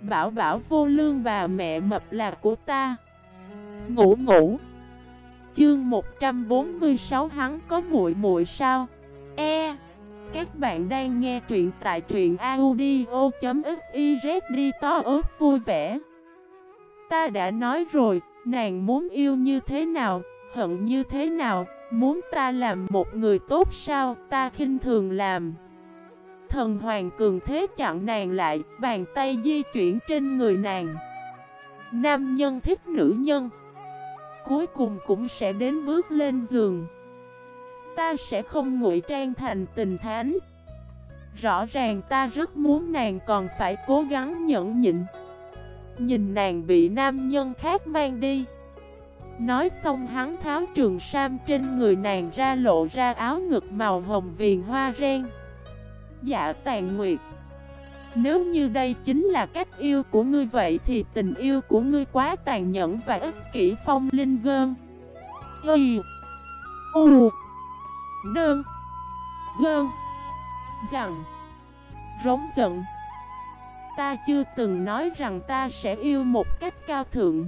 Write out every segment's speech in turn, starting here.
Bảo bảo vô lương bà mẹ mập là của ta. Ngủ ngủ. Chương 146 hắn có muội muội sao? E. Các bạn đang nghe truyện tại truyện audio.fiz đi to ớt vui vẻ. Ta đã nói rồi, nàng muốn yêu như thế nào, hận như thế nào, muốn ta làm một người tốt sao, ta khinh thường làm? Thần hoàng cường thế chặn nàng lại, bàn tay di chuyển trên người nàng. Nam nhân thích nữ nhân. Cuối cùng cũng sẽ đến bước lên giường. Ta sẽ không ngụy trang thành tình thánh. Rõ ràng ta rất muốn nàng còn phải cố gắng nhẫn nhịn. Nhìn nàng bị nam nhân khác mang đi. Nói xong hắn tháo trường sam trên người nàng ra lộ ra áo ngực màu hồng viền hoa ren. Dạ tàn nguyệt. Nếu như đây chính là cách yêu của ngươi vậy thì tình yêu của ngươi quá tàn nhẫn và ích kỷ phong linh gơn. Y. U. Nơn Gơn. Rằng Rống giận. Ta chưa từng nói rằng ta sẽ yêu một cách cao thượng.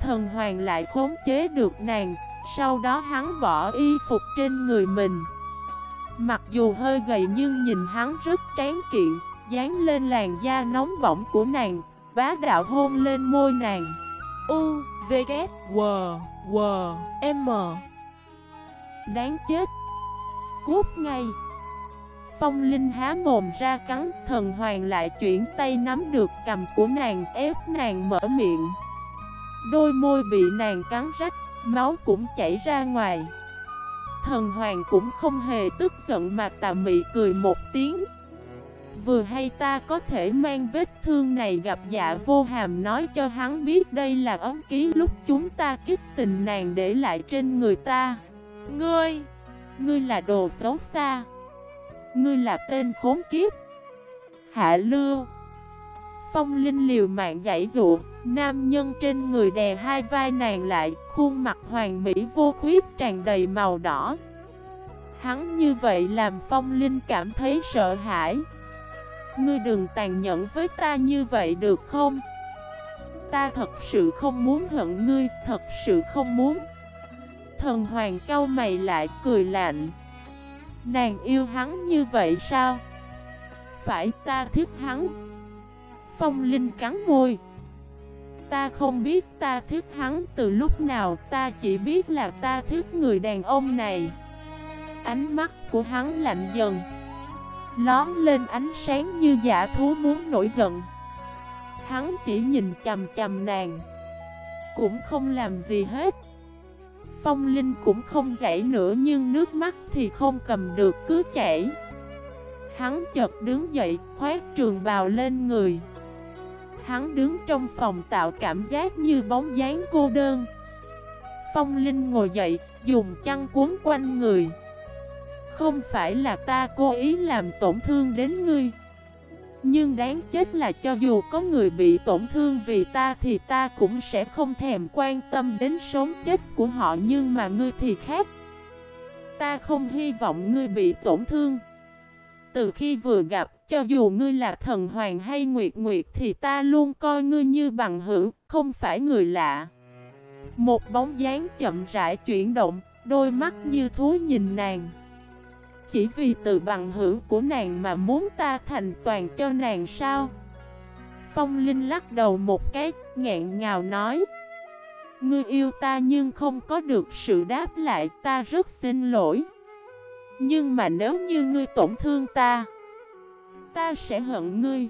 Thần hoàng lại khống chế được nàng, Sau đó hắn bỏ y phục trên người mình. Mặc dù hơi gầy nhưng nhìn hắn rất tráng kiện Dán lên làn da nóng bỏng của nàng Bá đạo hôn lên môi nàng. U, V, K, W, W, M. Đáng chết. Cút ngay. Phong Linh há mồm ra cắn Thần hoàng lại chuyển tay nắm được cầm của nàng ép nàng mở miệng. Đôi môi bị nàng cắn rách Máu cũng chảy ra ngoài. Thần hoàng cũng không hề tức giận mà tà mị cười một tiếng. Vừa hay ta có thể mang vết thương này gặp dạ vô hàm nói cho hắn biết đây là ấm ký lúc chúng ta kích tình nàng để lại trên người ta. Ngươi, ngươi là đồ xấu xa. Ngươi là tên khốn kiếp. Hạ lưu. Phong Linh liều mạng giải dụ. Nam nhân trên người đè hai vai nàng lại, Khuôn mặt hoàng mỹ vô khuyết tràn đầy màu đỏ. Hắn như vậy làm Phong Linh cảm thấy sợ hãi. Ngươi đừng tàn nhẫn với ta như vậy được không? Ta thật sự không muốn hận ngươi, Thật sự không muốn. Thần hoàng cao mày lại cười lạnh. Nàng yêu hắn như vậy sao? Phải ta thích hắn? Phong Linh cắn môi. Ta không biết ta thích hắn từ lúc nào, Ta chỉ biết là ta thích người đàn ông này. Ánh mắt của hắn lạnh dần, Lón lên ánh sáng như giả thú muốn nổi giận. Hắn chỉ nhìn chầm chầm nàng, Cũng không làm gì hết. Phong Linh cũng không dậy nữa nhưng nước mắt thì không cầm được, cứ chảy. Hắn chợt đứng dậy, khoét trường bào lên người. Hắn đứng trong phòng tạo cảm giác như bóng dáng cô đơn. Phong Linh ngồi dậy, dùng chăn cuốn quanh người. Không phải là ta cố ý làm tổn thương đến ngươi. Nhưng đáng chết là cho dù có người bị tổn thương vì ta thì ta cũng sẽ không thèm quan tâm đến sống chết của họ Nhưng mà ngươi thì khác. Ta không hy vọng ngươi bị tổn thương. Từ khi vừa gặp, cho dù ngươi là thần hoàng hay nguyệt nguyệt thì ta luôn coi ngươi như bằng hữu, không phải người lạ. Một bóng dáng chậm rãi chuyển động, đôi mắt như thú nhìn nàng. Chỉ vì từ bằng hữu của nàng mà muốn ta thành toàn cho nàng sao? Phong Linh lắc đầu một cái, nghẹn ngào nói. Ngươi yêu ta nhưng không có được sự đáp lại, ta rất xin lỗi. Nhưng mà nếu như ngươi tổn thương ta Ta sẽ hận ngươi.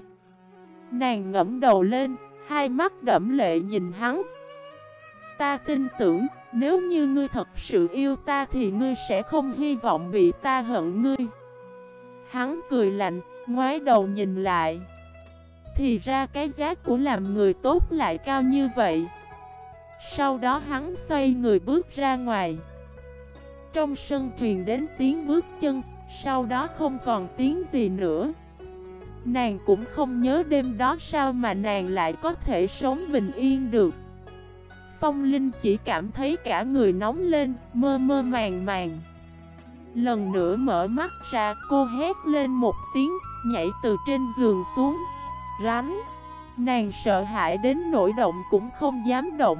Nàng ngẫm đầu lên, hai mắt đẫm lệ nhìn hắn. Ta tin tưởng nếu như ngươi thật sự yêu ta thì ngươi sẽ không hy vọng bị ta hận ngươi. Hắn cười lạnh, ngoái đầu nhìn lại. Thì ra cái giá của làm người tốt lại cao như vậy. Sau đó hắn xoay người bước ra ngoài. Trong sân truyền đến tiếng bước chân Sau đó không còn tiếng gì nữa Nàng cũng không nhớ đêm đó sao mà nàng lại có thể sống bình yên được Phong Linh chỉ cảm thấy cả người nóng lên, mơ mơ màng màng. Lần nữa mở mắt ra, cô hét lên một tiếng, nhảy từ trên giường xuống. Rắn! Nàng sợ hãi đến nỗi động cũng không dám động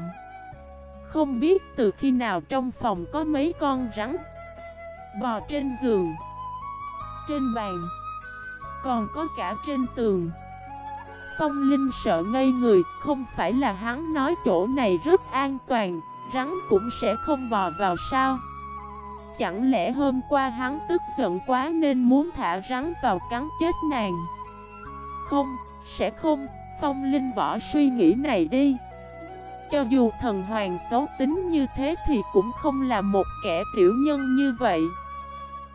không biết từ khi nào trong phòng có mấy con rắn. Bò trên giường. Trên bàn. Còn có cả trên tường. Phong Linh sợ ngây người Không phải là hắn nói chỗ này rất an toàn Rắn cũng sẽ không bò vào sao? Chẳng lẽ hôm qua hắn tức giận quá nên muốn thả rắn vào cắn chết nàng? Không, sẽ không Phong Linh bỏ suy nghĩ này đi. Cho dù thần hoàng xấu tính như thế thì cũng không là một kẻ tiểu nhân như vậy.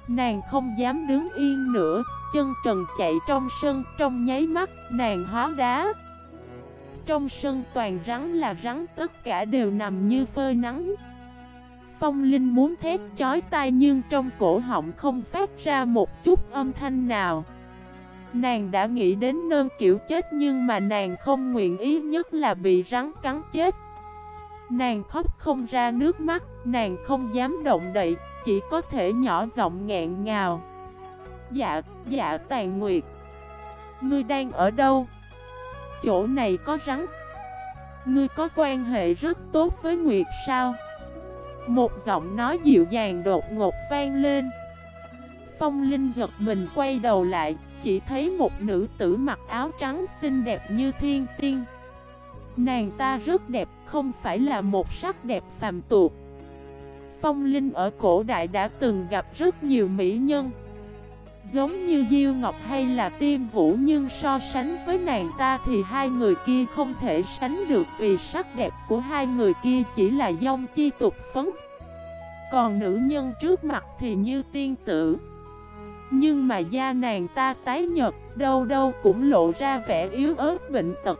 Nàng không dám đứng yên nữa, Chân trần chạy trong sân, Trong nháy mắt nàng hóa đá. Trong sân toàn rắn là rắn, Tất cả đều nằm như phơi nắng. Phong Linh muốn thét chói tai nhưng trong cổ họng không phát ra một chút âm thanh nào. Nàng đã nghĩ đến nơn kiểu chết nhưng mà nàng không nguyện ý, nhất là bị rắn cắn chết. Nàng khóc không ra nước mắt, nàng không dám động đậy, chỉ có thể nhỏ giọng nghẹn ngào Dạ, dạ tàn nguyệt Ngươi đang ở đâu? Chỗ này có rắn Ngươi có quan hệ rất tốt với Nguyệt sao? Một giọng nói dịu dàng đột ngột vang lên Phong Linh giật mình quay đầu lại Chỉ thấy một nữ tử mặc áo trắng xinh đẹp như thiên tiên Nàng ta rất đẹp, Không phải là một sắc đẹp phàm tục. Phong Linh ở cổ đại đã từng gặp rất nhiều mỹ nhân. Giống như Diêu Ngọc hay là Tiêm Vũ, Nhưng so sánh với nàng ta thì hai người kia không thể sánh được Vì sắc đẹp của hai người kia chỉ là dông chi tục phấn. Còn nữ nhân trước mặt thì như tiên tử. Nhưng mà da nàng ta tái nhật Đâu đâu cũng lộ ra vẻ yếu ớt bệnh tật.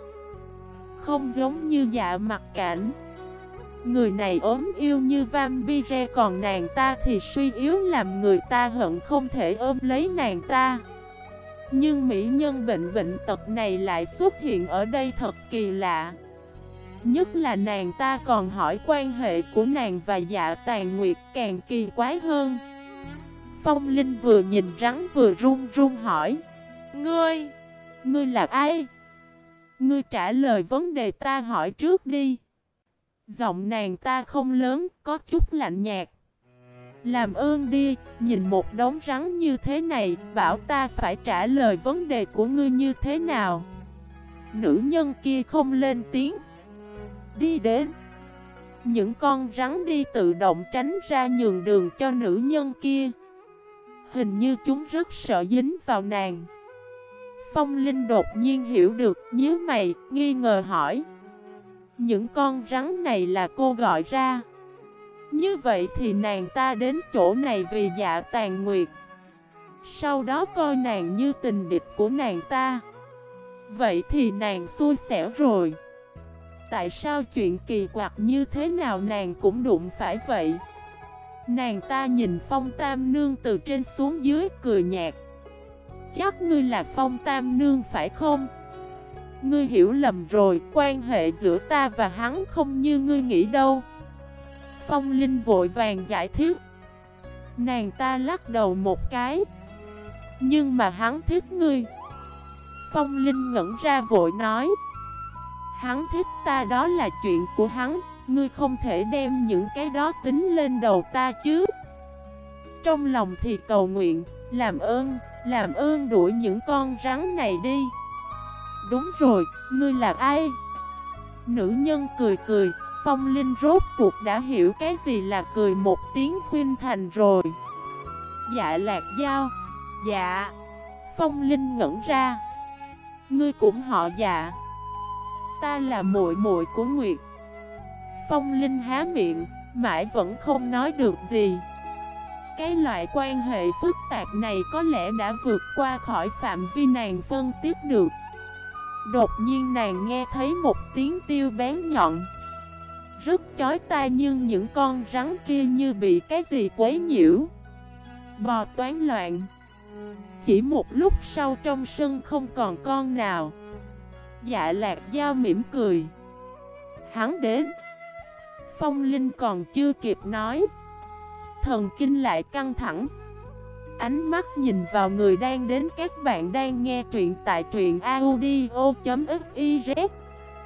Không giống như dạ mặt cảnh. Người này ốm yêu như vampire còn nàng ta thì suy yếu làm người ta hận không thể ôm lấy nàng ta. Nhưng mỹ nhân bệnh bệnh tật này lại xuất hiện ở đây thật kỳ lạ. Nhất là nàng ta còn hỏi quan hệ của nàng và dạ tàn nguyệt càng kỳ quái hơn. Phong Linh vừa nhìn rắn vừa run run hỏi Ngươi, ngươi là ai? Ngươi trả lời vấn đề ta hỏi trước đi. Giọng nàng ta không lớn, có chút lạnh nhạt. Làm ơn đi, nhìn một đống rắn như thế này Bảo ta phải trả lời vấn đề của ngươi như thế nào. Nữ nhân kia không lên tiếng. Đi đến. Những con rắn đi tự động tránh ra nhường đường cho nữ nhân kia. Hình như chúng rất sợ dính vào nàng. Phong Linh đột nhiên hiểu được, nhíu mày, nghi ngờ hỏi. Những con rắn này là cô gọi ra. Như vậy thì nàng ta đến chỗ này vì dạ tàn nguyệt. Sau đó coi nàng như tình địch của nàng ta. Vậy thì nàng xui xẻo rồi. Tại sao chuyện kỳ quặc như thế nào nàng cũng đụng phải vậy? Nàng ta nhìn phong tam nương từ trên xuống dưới cười nhạt. Chắc ngươi là phong tam nương phải không? Ngươi hiểu lầm rồi, quan hệ giữa ta và hắn không như ngươi nghĩ đâu. Phong Linh vội vàng giải thích. Nàng ta lắc đầu một cái. Nhưng mà hắn thích ngươi. Phong Linh ngẩn ra vội nói. Hắn thích ta đó là chuyện của hắn. Ngươi không thể đem những cái đó tính lên đầu ta chứ. Trong lòng thì cầu nguyện Làm ơn, làm ơn đuổi những con rắn này đi. Đúng rồi, ngươi là ai? Nữ nhân cười cười, Phong Linh rốt cuộc đã hiểu cái gì là cười một tiếng khuyên thành rồi. Dạ lạc dao. Dạ. Phong Linh ngẩn ra. Ngươi cũng họ dạ. Ta là muội muội của Nguyệt. Phong Linh há miệng Mãi vẫn không nói được gì. Cái loại quan hệ phức tạp này có lẽ đã vượt qua khỏi phạm vi nàng phân tiếp được. Đột nhiên nàng nghe thấy một tiếng tiêu bén nhọn. Rất chói tai nhưng những con rắn kia như bị cái gì quấy nhiễu. Bò toán loạn. Chỉ một lúc sau trong sân không còn con nào. Dạ lạc dao mỉm cười. Hắn đến. Phong Linh còn chưa kịp nói. Thần kinh lại căng thẳng. Ánh mắt nhìn vào người đang đến, các bạn đang nghe truyện tại truyện audio.fif